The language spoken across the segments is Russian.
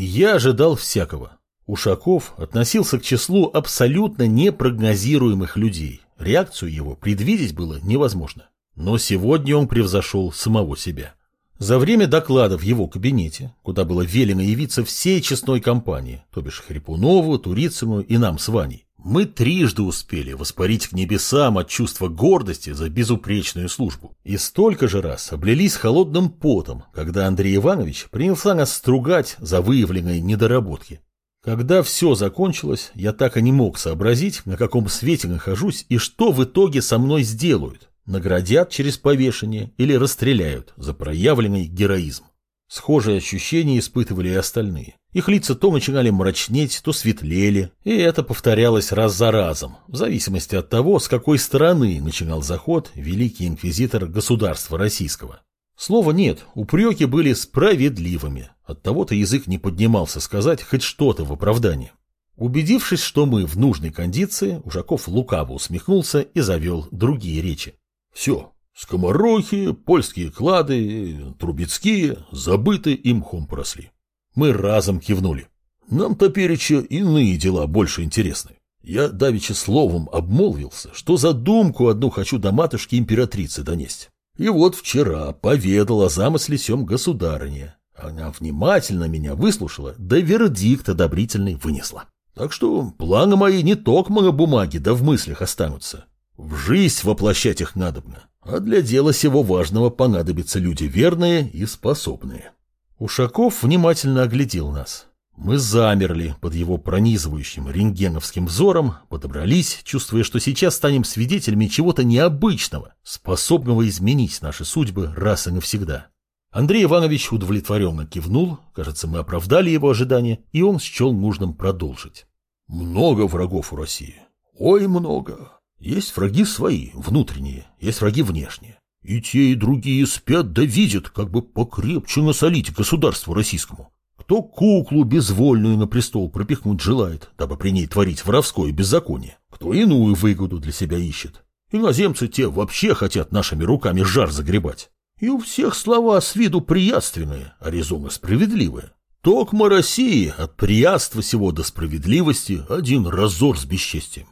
Я ожидал всякого. Ушаков относился к числу абсолютно непрогнозируемых людей. Реакцию его предвидеть было невозможно. Но сегодня он превзошел самого себя. За время доклада в его кабинете, куда было велено явиться всей честной компании, то бишь Хрипунову, Турицыну и нам с Ваней, мы трижды успели воспарить к небесам от чувства гордости за безупречную службу. И столько же раз облились холодным потом, когда Андрей Иванович принялся нас стругать за выявленные недоработки. Когда все закончилось, я так и не мог сообразить, на каком свете нахожусь и что в итоге со мной сделают наградят через повешение или расстреляют за проявленный героизм. Схожие ощущения испытывали и остальные. Их лица то начинали мрачнеть, то светлели, и это повторялось раз за разом, в зависимости от того, с какой стороны начинал заход великий инквизитор государства российского. Слова нет, упреки были справедливыми, оттого-то язык не поднимался сказать хоть что-то в оправдании. Убедившись, что мы в нужной кондиции, Ужаков лукаво усмехнулся и завел другие речи. Все, скоморохи, польские клады, трубецкие, забыты и мхом поросли. Мы разом кивнули. Нам топереча иные дела больше интересны. Я давеча словом обмолвился, что задумку одну хочу до матушки императрицы донести. И вот вчера поведал о замысле сем государыне. Она внимательно меня выслушала, да вердикт одобрительный вынесла. Так что планы мои не только на бумаге, да в мыслях останутся. В жизнь воплощать их надобно, а для дела сего важного понадобятся люди верные и способные. Ушаков внимательно оглядел нас. Мы замерли под его пронизывающим рентгеновским взором, подобрались, чувствуя, что сейчас станем свидетелями чего-то необычного, способного изменить наши судьбы раз и навсегда. Андрей Иванович удовлетворенно кивнул, кажется, мы оправдали его ожидания, и он счел нужным продолжить. Много врагов у России. Ой, много. Есть враги свои, внутренние, есть враги внешние. И те, и другие спят да видят, как бы покрепче насолить государству российскому. Кто куклу безвольную на престол пропихнуть желает, дабы при ней творить воровское беззаконие, кто иную выгоду для себя ищет. Иноземцы те вообще хотят нашими руками жар загребать. И у всех слова с виду приятственные, а резоны справедливые. Токма России от приятства сего до справедливости один разор с бесчестием.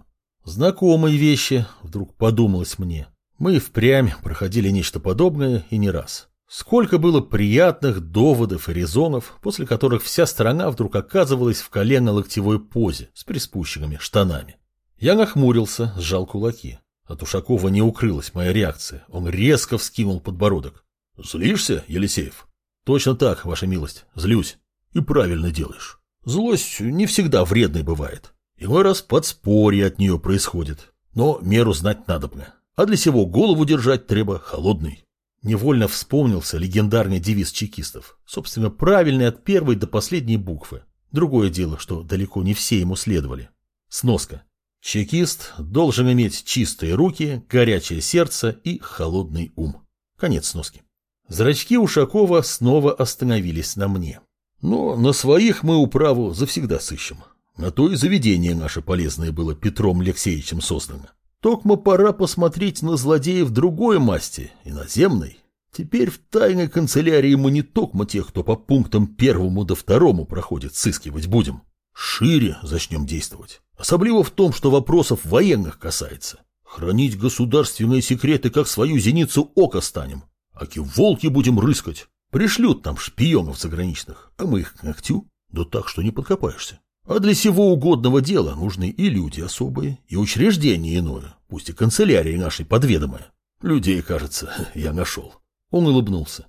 Знакомые вещи, вдруг подумалось мне. Мы впрямь проходили нечто подобное и не раз. Сколько было приятных доводов и резонов, после которых вся страна вдруг оказывалась в колено-локтевой позе с приспущенными штанами. Я нахмурился, сжал кулаки. От Ушакова не укрылась моя реакция. Он резко вскинул подбородок. «Злишься, Елисеев?» «Точно так, ваша милость, злюсь. И правильно делаешь. Злость не всегда вредной бывает. Иной раз подспорье от нее происходит. Но меру знать надобно. А для сего голову держать треба холодный. Невольно вспомнился легендарный девиз чекистов. Собственно, правильный от первой до последней буквы. Другое дело, что далеко не все ему следовали. Сноска. Чекист должен иметь чистые руки, горячее сердце и холодный ум. Конец сноски. Зрачки Ушакова снова остановились на мне. Но на своих мы управу завсегда сыщем. На то и заведение наше полезное было Петром Алексеевичем создано. Токмо пора посмотреть на злодеев другой масти, иноземной. Теперь в тайной канцелярии мы не токмо тех, кто по пунктам первому до второму проходит, сыскивать будем. Шире начнем действовать. Особливо в том, что вопросов военных касается. Хранить государственные секреты, как свою зеницу ока станем. Аки волки будем рыскать. Пришлют там шпионов заграничных, а мы их к ногтю. Да так, что не подкопаешься. А для всего угодного дела нужны и люди особые, и учреждение иное, пусть и канцелярия нашей подведомая. Людей, кажется, я нашел. Он улыбнулся.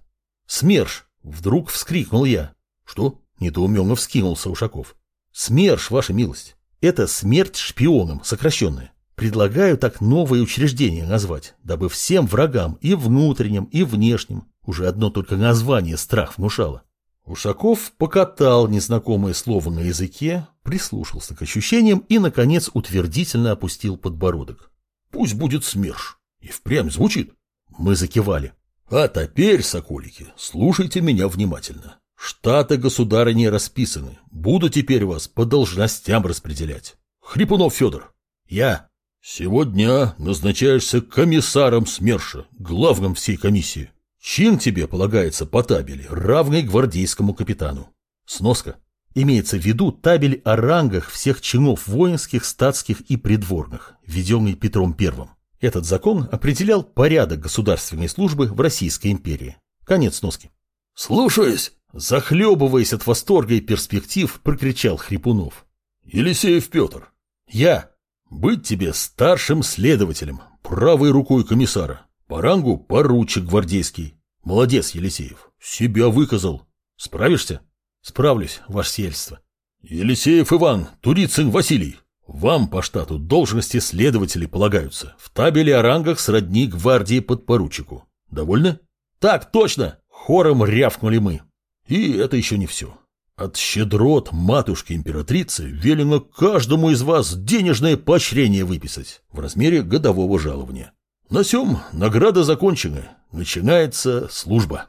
«СМЕРШ!» — вдруг вскрикнул я. «Что?» — недоуменно вскинулся Ушаков. «СМЕРШ, ваша милость! Это смерть шпионам, сокращенная. Предлагаю так новое учреждение назвать, дабы всем врагам, и внутренним, и внешним, уже одно только название страх внушало. Ушаков покатал незнакомое слово на языке, прислушался к ощущениям и, наконец, утвердительно опустил подбородок. «Пусть будет СМЕРШ. И впрямь звучит». Мы закивали. «А теперь, соколики, слушайте меня внимательно. Штаты государыни расписаны. Буду теперь вас по должностям распределять. Хрипунов Федор. Я. Сегодня назначаешься комиссаром СМЕРШа, главным всей комиссии. Чин тебе полагается по табели, равный гвардейскому капитану. Сноска. Имеется в виду табель о рангах всех чинов воинских, статских и придворных, введенный Петром I. Этот закон определял порядок государственной службы в Российской империи. Конец носки. «Слушаюсь!» Захлебываясь от восторга и перспектив, прокричал Хрипунов. «Елисеев Петр, я быть тебе старшим следователем, правой рукой комиссара, по рангу поручик гвардейский. Молодец, Елисеев, себя выказал. Справишься?» «Справлюсь, ваше сельство». «Елисеев Иван, Турицын Василий, вам по штату должности следователей полагаются. В табеле о рангах сродни гвардии подпоручику. Довольны?» «Так точно!» — хором рявкнули мы. И это еще не все. От щедрот матушки-императрицы велено каждому из вас денежное поощрение выписать в размере годового жалования. На сём награда закончена. Начинается служба.